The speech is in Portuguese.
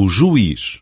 o juiz.